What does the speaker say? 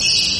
Shh.